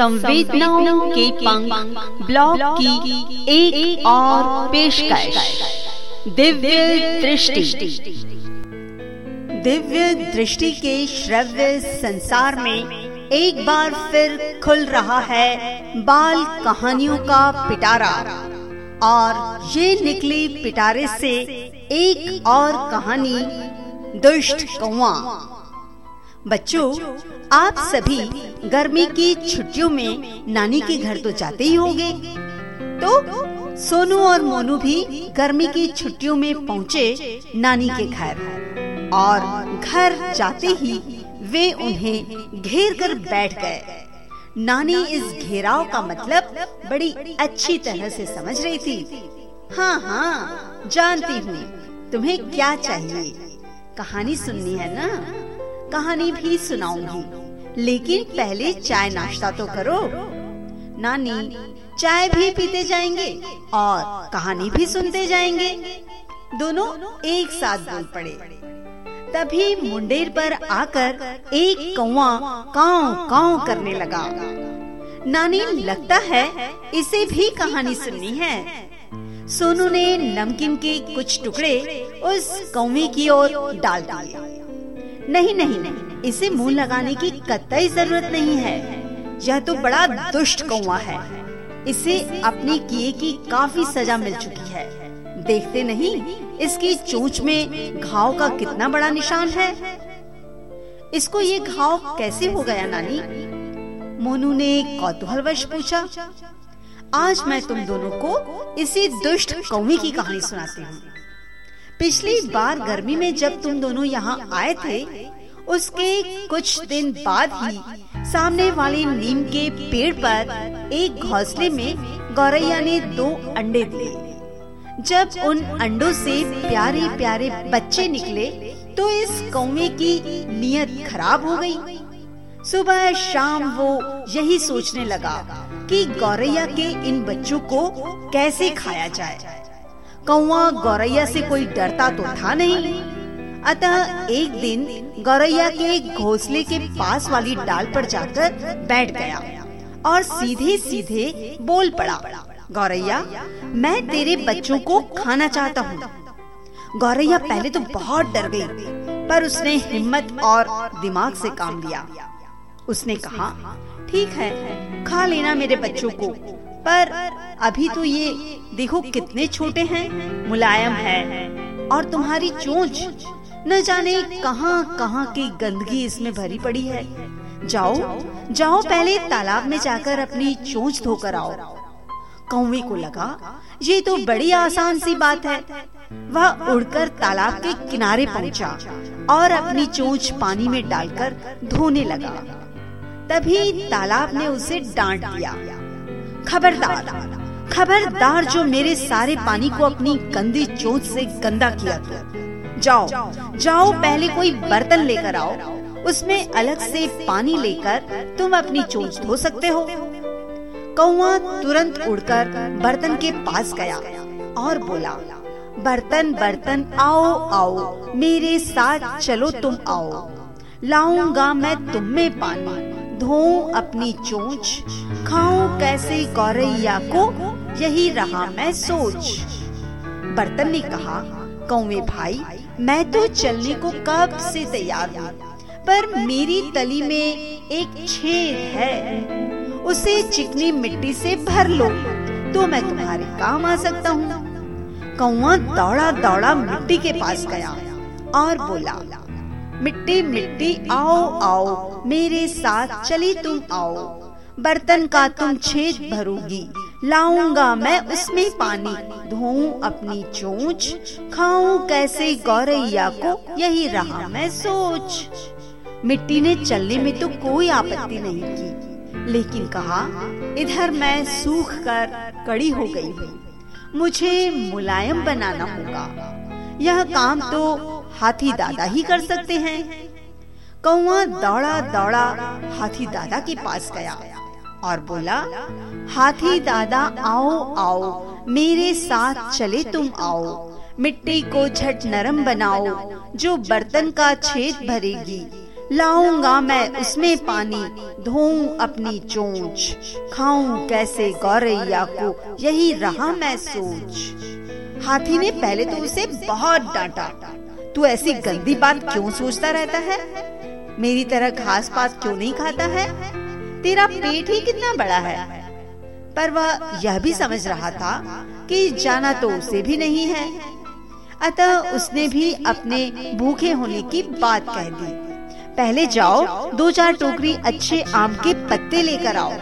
संवेदनाओं के पंख ब्लॉग की एक, और पेशकश। दिव्य दृष्टि। दिव्य दृष्टि के श्रव्य संसार में एक बार फिर खुल रहा है बाल कहानियों का पिटारा। और ये निकली पिटारे से एक और कहानी दुष्ट कौआ बच्चों, आप सभी गर्मी की छुट्टियों में नानी के घर तो जाते ही होंगे। तो सोनू और मोनू भी गर्मी की छुट्टियों में पहुँचे नानी के घर। और घर जाते ही वे उन्हें घेर कर बैठ गए। नानी इस घेराव का मतलब बड़ी अच्छी तरह से समझ रही थी। हाँ हाँ जानती हूँ, तुम्हें क्या चाहिए? कहानी सुननी है ना? कहानी भी सुनाऊँगी। लेकिन पहले चाय नाश्ता तो करो। नानी, चाय भी पीते जाएँगे और कहानी भी सुनते जाएँगे। दोनों एक साथ बोल पड़े। तभी मुंडेर पर आकर एक कौआ काव काव करने लगा। नानी, लगता है इसे भी कहानी सुननी है। सोनू ने नमकीन के कुछ टुकड़े उस कौवे की ओर डाल दिए। नहीं नहीं, इसे मुँह लगाने की कतई ज़रूरत नहीं है। यह तो बड़ा दुष्ट कौआ है। इसे अपने किए की काफ़ी सजा मिल चुकी है। देखते नहीं, इसकी चोंच में घाव का कितना बड़ा निशान है? इसको ये घाव कैसे हो गया, नानी? मोनू ने कौतूहलवश पूछा। आज मैं तुम दोनों को इसी दुष्ट कौवे की कहानी सुनाती हूँ। पिछली बार गर्मी में जब तुम दोनों यहाँ आए थे उसके कुछ दिन बाद ही सामने वाले नीम के पेड़ पर एक घोंसले में गौरैया ने दो अंडे दिए। जब उन अंडों से प्यारे प्यारे बच्चे निकले तो इस कौवे की नीयत खराब हो गई। सुबह शाम वो यही सोचने लगा कि गौरैया के इन बच्चों को कैसे खाया जाए। कौआ गौरैया से कोई डरता तो था नहीं। अतः एक दिन गौरैया के घोंसले के पास वाली डाल पर जाकर बैठ गया और सीधे सीधे बोल पड़ा, गौरैया, मैं तेरे बच्चों को खाना चाहता हूँ। गौरैया पहले तो बहुत डर गई, पर उसने हिम्मत और दिमाग से काम लिया। उसने कहा, ठीक है, खा लेना मेरे बच्चों को। पर अभी तो ये देखो कितने छोटे हैं, मुलायम है। और तुम्हारी चोंच, न जाने कहाँ कहाँ की गंदगी इसमें भरी पड़ी है। जाओ जाओ पहले तालाब में जाकर अपनी चोंच धोकर आओ। कौवे को लगा, ये तो बड़ी आसान सी बात है। वह उड़कर तालाब के किनारे पहुँचा और अपनी चोंच पानी में डालकर धोने लगा। तभी तालाब ने उसे डांट दिया। खबरदार। खबरदार जो मेरे सारे पानी को अपनी गंदी चोट से गंदा किया जाओ जाओ, पहले कोई बर्तन लेकर आओ। उसमें अलग से पानी लेकर तुम अपनी चोट धो सकते हो। कौआ तुरंत उड़कर बर्तन के पास गया और बोला, बर्तन बर्तन, आओ आओ, मेरे साथ चलो, तुम आओ। लाऊँगा मैं तुम में पानी। धो अपनी चोंच, खाऊं कैसे गौरैया को, यही रहा मैं सोच। बर्तन ने कहा, कौवे भाई, मैं तो चलने को कब से तैयार हूँ, पर मेरी तली में एक छेद है, उसे चिकनी मिट्टी से भर लो तो मैं तुम्हारे काम आ सकता हूँ। कौआ दौड़ा दौड़ा मिट्टी के पास गया और बोला मिट्टी मिट्टी, आओ आओ, मेरे साथ चली तुम आओ। बर्तन का तुम छेद भरोगी, लाऊँगा मैं उसमें पानी। धोऊं अपनी चोंच, खाऊं कैसे गौरैया को, यही रहा मैं सोच। मिट्टी ने चलने में तो कोई आपत्ति नहीं की, लेकिन कहा, इधर मैं सूख कर कड़ी हो गई हूँ। मुझे मुलायम बनाना होगा। यह काम तो हाथी दादा ही कर सकते हैं। कौआ दौड़ा दौड़ा हाथी दादा के पास गया और बोला, हाथी दादा, आओ आओ, मेरे साथ चले तुम आओ। मिट्टी को झट नरम बनाओ, जो बर्तन का छेद भरेगी। लाऊँगा मैं उसमें पानी, धोऊं अपनी चोंच। खाऊं कैसे गौरैया को, यही रहा मैं सोच। हाथी ने पहले तो उसे बहुत डांटा। तू ऐसी गंदी बात क्यों सोचता रहता है? मेरी तरह घास पात क्यों नहीं खाता है? तेरा पेट ही कितना बड़ा है? पर वह यह भी समझ रहा था कि जाना तो उसे भी नहीं है। अतः उसने भी अपने भूखे होने की बात कह दी। पहले जाओ दो चार टोकरी अच्छे आम के पत्ते लेकर आओ।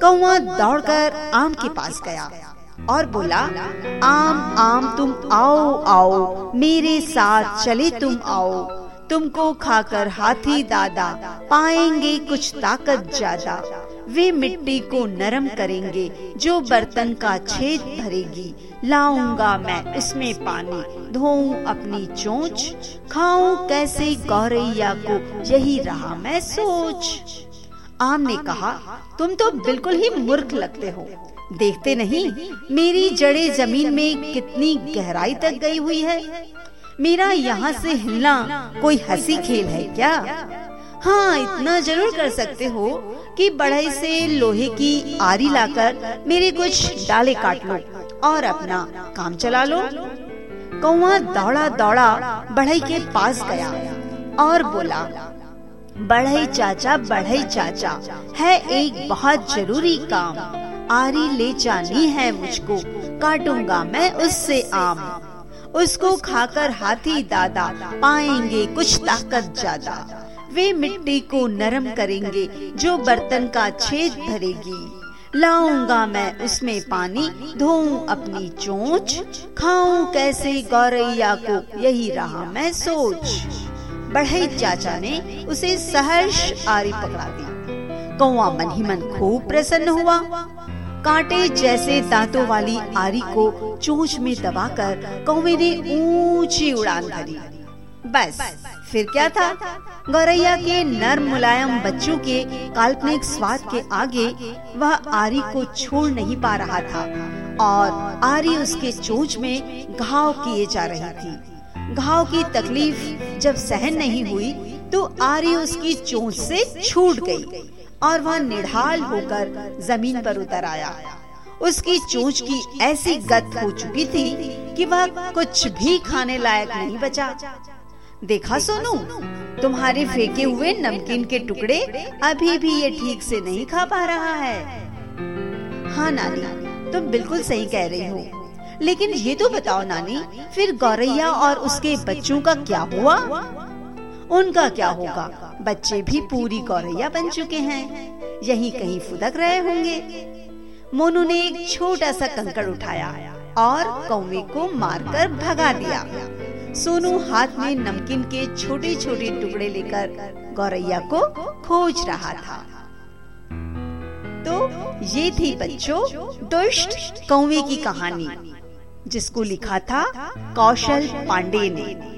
कौआ दौड़कर आम के पास गया। और बोला, आम आम, तुम आओ आओ, मेरे साथ चले तुम आओ। तुमको खाकर हाथी दादा, पाएँगे कुछ ताकत ज़्यादा। वे मिट्टी को नरम करेंगे, जो बर्तन का छेद भरेगी। लाऊँगा मैं उसमें पानी, धोऊं अपनी चोंच। खाऊं कैसे गौरैया को, यही रहा मैं सोच। आम ने कहा, तुम तो बिल्कुल ही मूर्ख लगते हो। देखते नहीं, मेरी जड़े ज़मीन में कितनी गहराई तक गई हुई है। मेरा यहाँ से हिलना कोई हँसी खेल है क्या? हाँ इतना ज़रूर कर सकते हो कि बढ़ई से लोहे की आरी लाकर मेरे कुछ डाले काट लो और अपना काम चला लो। कौआ दौड़ा दौड़ा बढ़ई के पास गया और बोला बढ़ई चाचा बढ़ई चाचा, है एक बहुत ज़रूरी काम। आरी ले जानी है मुझको, काटूँगा मैं उससे आम। उसको खाकर हाथी दादा, पाएँगे कुछ ताकत ज़्यादा। वे मिट्टी को नरम करेंगे, जो बर्तन का छेद भरेगी। लाऊँगा मैं उसमें पानी, धोऊं अपनी चोंच। खाऊं कैसे गौरैया को, यही रहा मैं सोच। बढ़ई चाचा ने उसे सहर्ष आरी पकड़ा दी। कौआ मन ही मन खूब प्रसन्न हुआ। कांटे जैसे दांतों वाली आरी को चोंच में दबाकर कौवे ने ऊँची उड़ान भरी। बस, फिर क्या था? गौरैया के नर्म मुलायम बच्चों के काल्पनिक स्वाद के आगे वह आरी को छोड़ नहीं पा रहा था और आरी उसके चोंच में घाव किए जा रही थी। घाव की तकलीफ़ जब सहन नहीं हुई तो आरी उसकी चोंच से छूट गई। और वह निढाल होकर ज़मीन पर उतर आया। उसकी चोंच की ऐसी गत हो चुकी थी कि वह कुछ भी खाने लायक नहीं बचा। देखा सोनू, तुम्हारे फेंके हुए नमकीन के टुकड़े अभी भी ये ठीक से नहीं खा पा रहा है। हाँ नानी, तुम बिल्कुल सही कह रही हो। लेकिन ये तो बताओ नानी, फिर गौरैया और उसके बच्चों का क्या हुआ? उनका क्या होगा? बच्चे भी पूरी गौरैया बन चुके हैं। यहीं कहीं फुदक रहे होंगे। मोनू ने एक छोटा सा कंकड़ उठाया और कौवे को मारकर भगा दिया। सोनू हाथ में नमकीन के छोटे छोटे टुकड़े लेकर गौरैया को खोज रहा था। तो ये थी बच्चों दुष्ट कौवे की कहानी, जिसको लिखा था कौशल पांडे ने।